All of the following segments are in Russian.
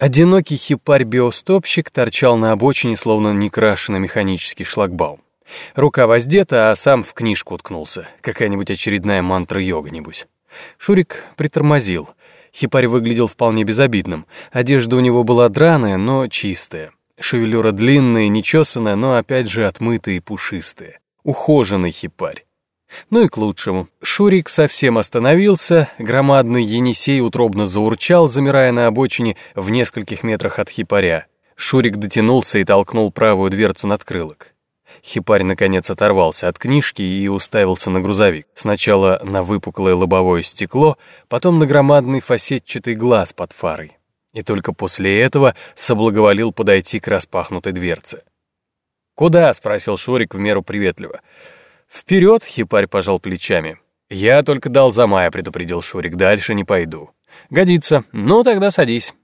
Одинокий хипарь-биостопщик торчал на обочине, словно некрашенный механический шлагбаум. Рука воздета, а сам в книжку уткнулся. Какая-нибудь очередная мантра йога, небось. Шурик притормозил. Хипарь выглядел вполне безобидным. Одежда у него была драная, но чистая. Шевелюра длинная, нечесанная, но опять же отмытая и пушистая. Ухоженный хипарь. Ну и к лучшему. Шурик совсем остановился, громадный Енисей утробно заурчал, замирая на обочине в нескольких метрах от хипаря. Шурик дотянулся и толкнул правую дверцу надкрылок. Хипарь наконец оторвался от книжки и уставился на грузовик. Сначала на выпуклое лобовое стекло, потом на громадный фасетчатый глаз под фарой. И только после этого соблаговолил подойти к распахнутой дверце. «Куда?» — спросил Шурик в меру приветливо. «Вперед!» — хипарь пожал плечами. «Я только дал за мая», — предупредил Шурик, — «дальше не пойду». «Годится. Ну, тогда садись».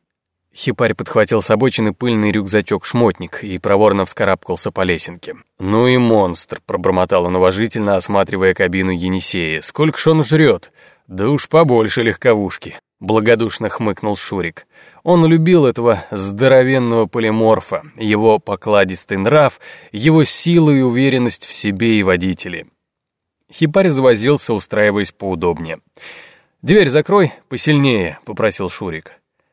Хипарь подхватил с обочины пыльный рюкзачок-шмотник и проворно вскарабкался по лесенке. «Ну и монстр», — пробормотал он уважительно, осматривая кабину Енисея. «Сколько ж он жрет? Да уж побольше легковушки». Благодушно хмыкнул Шурик. Он любил этого здоровенного полиморфа, его покладистый нрав, его силу и уверенность в себе и водителе. Хипарь завозился, устраиваясь поудобнее. «Дверь закрой, посильнее», — попросил Шурик.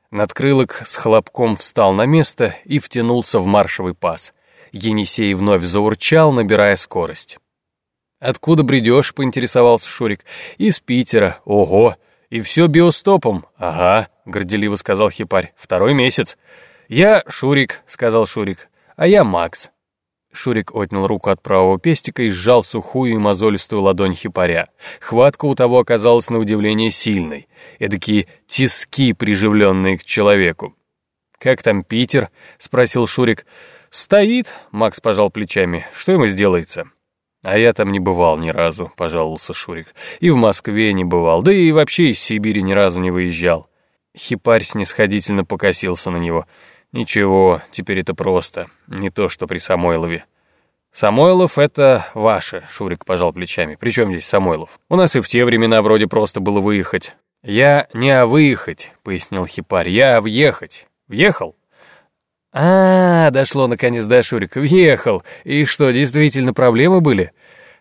Надкрылок с хлопком встал на место и втянулся в маршевый пас. Енисей вновь заурчал, набирая скорость. «Откуда бредешь?» — поинтересовался Шурик. «Из Питера. Ого! «И все биостопом?» «Ага», — горделиво сказал Хипарь. «Второй месяц». «Я Шурик», — сказал Шурик. «А я Макс». Шурик отнял руку от правого пестика и сжал сухую и мозолистую ладонь хипаря. Хватка у того оказалась на удивление сильной. Эдакие тиски, приживленные к человеку. «Как там Питер?» — спросил Шурик. «Стоит», — Макс пожал плечами. «Что ему сделается?» «А я там не бывал ни разу», — пожаловался Шурик. «И в Москве не бывал, да и вообще из Сибири ни разу не выезжал». Хипарь снисходительно покосился на него. «Ничего, теперь это просто. Не то, что при Самойлове». «Самойлов — это ваше», — Шурик пожал плечами. «При чем здесь Самойлов? У нас и в те времена вроде просто было выехать». «Я не о выехать», — пояснил Хипарь. «Я о въехать. Въехал?» А, дошло наконец до Шурика. Въехал. И что, действительно проблемы были?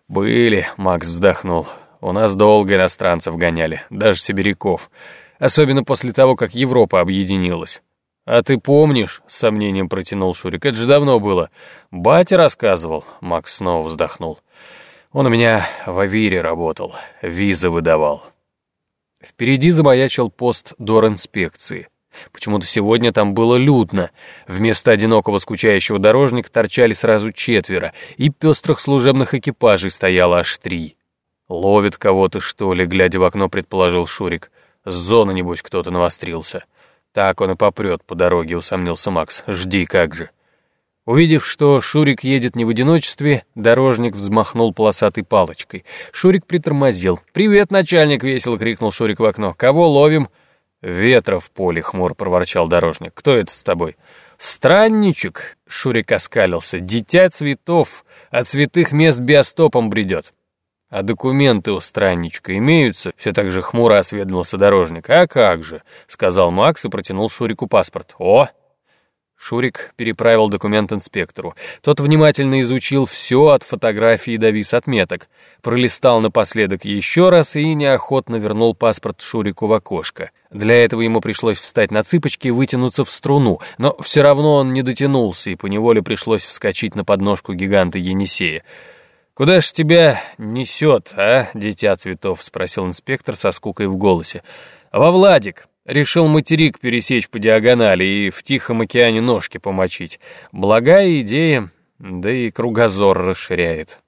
Были, Макс вздохнул. У нас долго иностранцев гоняли, даже сибиряков. Особенно после того, как Европа объединилась. «А ты помнишь?» — с сомнением протянул Шурик. «Это же давно было. Батя рассказывал». Макс снова вздохнул. «Он у меня в Авире работал, визы выдавал». Впереди замаячил пост доринспекции. Почему-то сегодня там было людно. Вместо одинокого скучающего дорожника торчали сразу четверо, и пестрых служебных экипажей стояло аж три. «Ловит кого-то, что ли?» — глядя в окно, предположил Шурик. «С зоны, небось, кто-то навострился». «Так он и попрет по дороге», — усомнился Макс. «Жди, как же». Увидев, что Шурик едет не в одиночестве, дорожник взмахнул полосатой палочкой. Шурик притормозил. «Привет, начальник!» — весело крикнул Шурик в окно. «Кого ловим?» «Ветра в поле», — хмур проворчал дорожник. «Кто это с тобой?» «Странничек», — Шурик оскалился, — «дитя цветов, от святых мест биостопом бредет». «А документы у странничка имеются?» Все так же хмуро осведомился дорожник. «А как же?» — сказал Макс и протянул Шурику паспорт. «О, Шурик переправил документ инспектору. Тот внимательно изучил все от фотографии до виз отметок, пролистал напоследок еще раз и неохотно вернул паспорт Шурику в окошко. Для этого ему пришлось встать на цыпочки и вытянуться в струну, но все равно он не дотянулся, и поневоле пришлось вскочить на подножку гиганта Енисея. «Куда ж тебя несет, а, дитя цветов?» — спросил инспектор со скукой в голосе. «Во Владик!» Решил материк пересечь по диагонали и в Тихом океане ножки помочить. Благая идея, да и кругозор расширяет.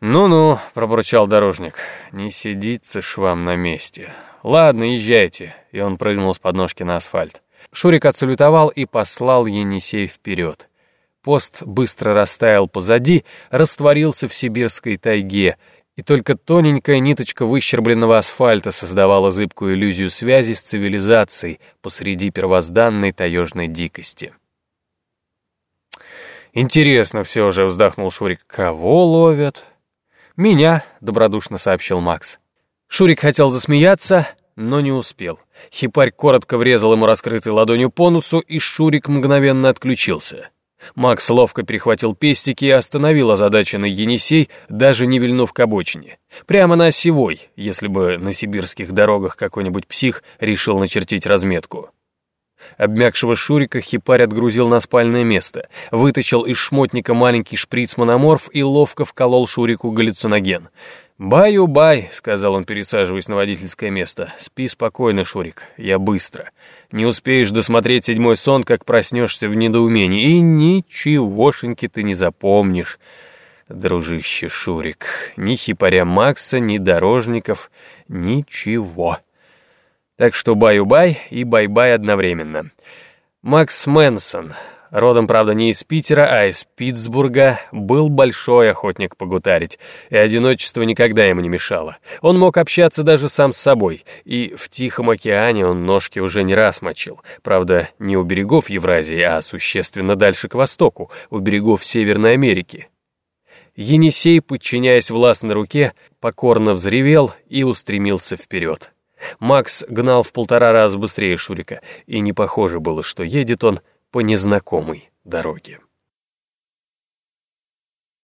«Ну-ну», — пробурчал дорожник, — «не сидится ж вам на месте. Ладно, езжайте». И он прыгнул с подножки на асфальт. Шурик отсалютовал и послал Енисей вперед. Пост быстро растаял позади, растворился в сибирской тайге — и только тоненькая ниточка выщербленного асфальта создавала зыбкую иллюзию связи с цивилизацией посреди первозданной таежной дикости. «Интересно все же», — вздохнул Шурик. «Кого ловят?» «Меня», — добродушно сообщил Макс. Шурик хотел засмеяться, но не успел. Хипарь коротко врезал ему раскрытой ладонью по носу, и Шурик мгновенно отключился. Макс ловко перехватил пестики и остановил озадаченный Енисей, даже не вильнув к обочине. Прямо на осевой, если бы на сибирских дорогах какой-нибудь псих решил начертить разметку. Обмякшего Шурика хипарь отгрузил на спальное место, вытащил из шмотника маленький шприц-мономорф и ловко вколол Шурику галлюциноген. «Баю-бай», — сказал он, пересаживаясь на водительское место. «Спи спокойно, Шурик, я быстро. Не успеешь досмотреть седьмой сон, как проснешься в недоумении, и ничегошеньки ты не запомнишь». Дружище Шурик, ни хипаря Макса, ни дорожников, ничего. Так что баю-бай и бай-бай одновременно. Макс Мэнсон, родом, правда, не из Питера, а из Питтсбурга, был большой охотник погутарить, и одиночество никогда ему не мешало. Он мог общаться даже сам с собой, и в Тихом океане он ножки уже не раз мочил. Правда, не у берегов Евразии, а существенно дальше к востоку, у берегов Северной Америки. Енисей, подчиняясь властной руке, покорно взревел и устремился вперед. Макс гнал в полтора раза быстрее Шурика, и не похоже было, что едет он по незнакомой дороге.